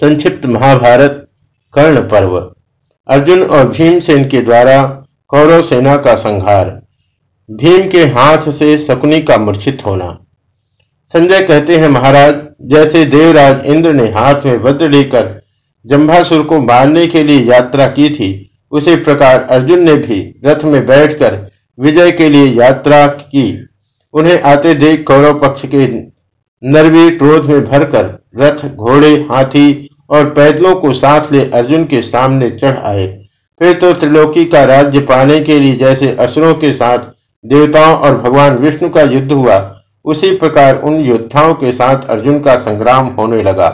संक्षिप्त महाभारत कर्ण पर्व। अर्जुन और भीमसेन के द्वारा कौरव सेना का संहार। भीम के हाथ से शकुनी का मूर्छित होना। संजय कहते हैं, महाराज, जैसे देवराज इंद्र ने हाथ में वज्र लेकर जम्भासुर को मारने के लिए यात्रा की थी, उसी प्रकार अर्जुन ने भी रथ में बैठकर विजय के लिए यात्रा की। उन्हें आते देख कौरव पक्ष के नरवीर क्रोध में भरकर रथ, घोड़े, हाथी और पैदलों को साथ ले अर्जुन के सामने चढ़ आए। फिर तो त्रिलोकी का राज्य पाने के लिए जैसे असुरों के साथ देवताओं और भगवान विष्णु का युद्ध हुआ, उसी प्रकार उन योद्धाओं के साथ अर्जुन का संग्राम होने लगा।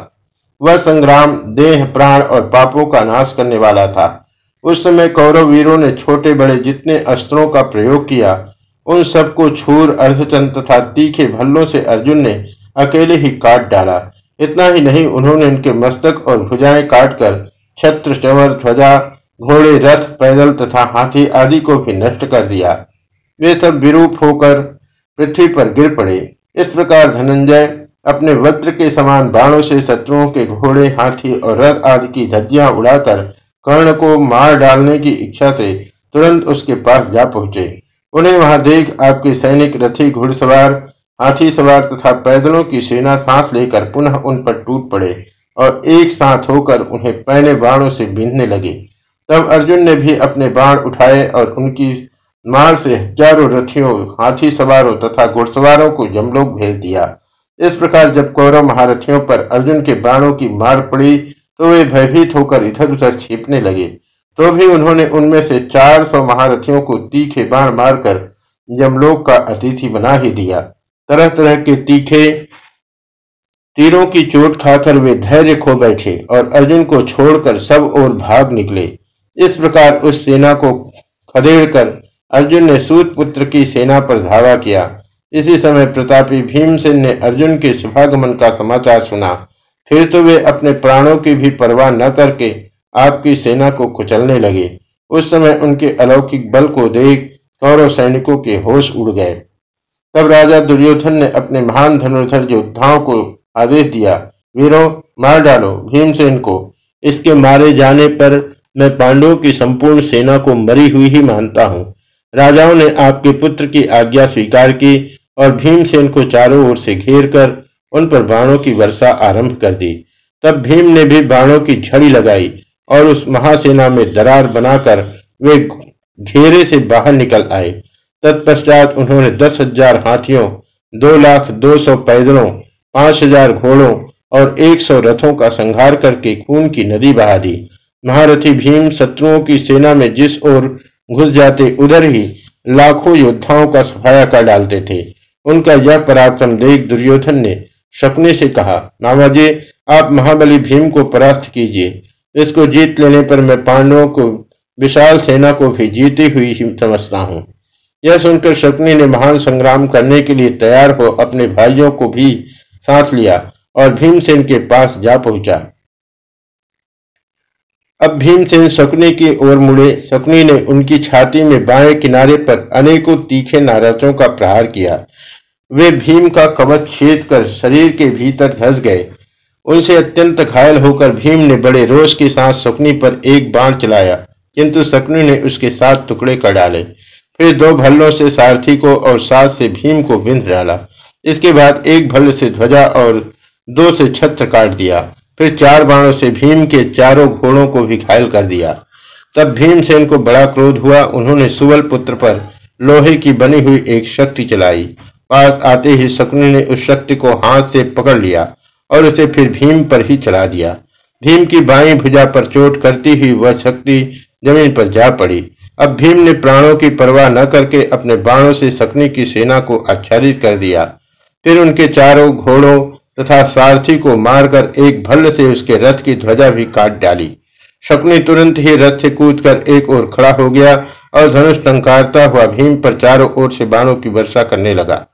वह संग्राम देह, प्राण और पापों का नाश करने वाला था। उस समय कौरव वीरों ने छोटे बड़े जितने अस्त्रों का प्रयोग किया, उन सबको छूर अर्धचंद तथा तीखे भल्लों से अर्जुन ने अकेले ही काट डाला। इतना ही नहीं, उन्होंने उनके मस्तक और भुजाएँ काटकर छत्र चवर ध्वजा, घोड़े, रथ, पैदल तथा हाथी आदि को भी नष्ट कर दिया। वे सब विरूप होकर पृथ्वी पर गिर पड़े। इस प्रकार धनंजय अपने वज्र के समान बाणों से शत्रुओं के घोड़े, हाथी और रथ आदि की धज्जियाँ उड़ाकर कर्ण को मार डालने की इच्छा से तुरंत उसके पास जा पहुँचे। उन्हें वहाँ देख आपके सैनिक, रथी, घुड़सवार हाथी सवार तथा पैदलों की सेना सांस लेकर पुनः उन पर टूट पड़े और एक साथ होकर उन्हें पहने बाणों से बीनने लगे। तब अर्जुन ने भी अपने बाण उठाए और उनकी मार से हज़ारों रथियों, हाथी सवारों तथा घुड़सवारों को जमलोक भेज दिया। इस प्रकार जब कौरव महारथियों पर अर्जुन के बाणों की मार पड़ी तो वे भयभीत होकर इधर उधर छीपने लगे। तो भी उन्होंने उनमें से चार सौ महारथियों को तीखे बाण मारकर जमलोक का अतिथि बना ही दिया। तरह तरह के तीखे, तीरों की चोट खाकर वे धैर्य खो बैठे और अर्जुन को छोड़कर सब और भाग निकले। इस प्रकार उस सेना को खदेड़कर अर्जुन ने सूत पुत्र की सेना पर धावा किया। इसी समय प्रतापी भीमसेन ने अर्जुन के शुभागमन का समाचार सुना। फिर तो वे अपने प्राणों की भी परवाह न करके आपकी सेना को कुचलने लगे। उस समय उनके अलौकिक बल को देख कौरव सैनिकों के होश उड़ गए। तब राजा दुर्योधन ने अपने महान धनुर्धर योद्धाओं को आदेश दिया, वीरों, मार डालो, भीमसेन को। इसके मारे जाने पर मैं पांडवों की संपूर्ण सेना को मरी हुई ही मानता हूँ। राजाओं ने आपके पुत्र की आज्ञा स्वीकार की और भीमसेन को चारों ओर से घेर कर उन पर बाणों की वर्षा आरंभ कर दी। तब भीम ने भी बाणों की झड़ी लगाई और उस महासेना में दरार बनाकर वे घेरे से बाहर निकल आए। तत्पश्चात उन्होंने दस हज़ार हाथियों, दो लाख दो सौ पैदलों, पाँच हज़ार घोड़ों और एक सौ रथों का संहार करके खून की नदी बहा दी। महारथी भीम शत्रुओं की सेना में जिस ओर घुस जाते, उधर ही लाखों योद्धाओं का सफाया कर डालते थे। उनका यह पराक्रम देख दुर्योधन ने शकुने से कहा, नामाजी, आप महाबली भीम को परास्त कीजिए। इसको जीत लेने पर मैं पांडवों को, विशाल सेना को भी जीती हुई समझता हूँ। यह सुनकर शकुनी ने महान संग्राम करने के लिए तैयार हो अपने भाइयों को भी साथ लिया और भीमसेन के पास जा पहुँचा। अब भीमसेन शकुनी की ओर मुड़े। शकुनी ने उनकी छाती में बाएँ किनारे पर अनेकों तीखे नाराजों का प्रहार किया। वे भीम का कवच छेद कर शरीर के भीतर धस गए। उनसे अत्यंत घायल होकर भीम ने बड़े रोष के साथ शकुनी पर एक बाण चलाया, किंतु शकुनी ने उसके साथ टुकड़े कर डाले। फिर दो भल्लों से सारथी को और सात से भीम को बिंद डाला। इसके बाद एक भल्ल से ध्वजा और दो से छत्र काट दिया। फिर चार बाणों से भीम के चारों घोड़ों को भी घायल कर दिया। तब भीमसेन को बड़ा क्रोध हुआ। उन्होंने सुवल पुत्र पर लोहे की बनी हुई एक शक्ति चलाई। पास आते ही शकुनी ने उस शक्ति को हाथ से पकड़ लिया और उसे फिर भीम पर ही चला दिया। भीम की बाई भुजा पर चोट करती हुई वह शक्ति ज़मीन पर जा पड़ी। अब भीम ने प्राणों की परवाह न करके अपने बाणों से सकनी की सेना को आच्छादित कर दिया। फिर उनके चारों घोड़ों तथा सारथी को मारकर एक भल्ल से उसके रथ की ध्वजा भी काट डाली। शकुनी तुरंत ही रथ से कूदकर एक ओर खड़ा हो गया और धनुष टंकारता हुआ भीम पर चारों ओर से बाणों की वर्षा करने लगा।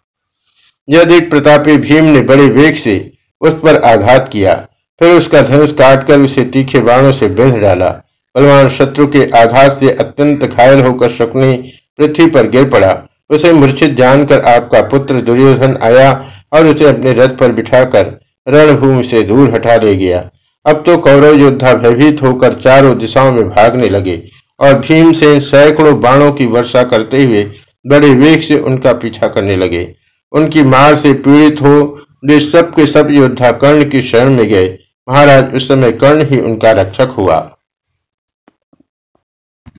यह देख प्रतापी भीम ने बड़े वेग से उस पर आघात किया, फिर उसका धनुष काटकर उसे तीखे बाणों से बेंध डाला। बलवान शत्रु के आघात से अत्यंत घायल होकर शकुनी पृथ्वी पर गिर पड़ा। उसे मूर्छित जानकर आपका पुत्र दुर्योधन आया और उसे अपने रथ पर बिठाकर रणभूमि से दूर हटा ले गया। अब तो कौरव योद्धा भयभीत होकर चारों दिशाओं में भागने लगे और भीमसेन सैकड़ों बाणों की वर्षा करते हुए बड़े वेग से उनका पीछा करने लगे। उनकी मार से पीड़ित हो वे सब के सब योद्धा कर्ण की शरण में गए। महाराज, उस समय कर्ण ही उनका रक्षक हुआ।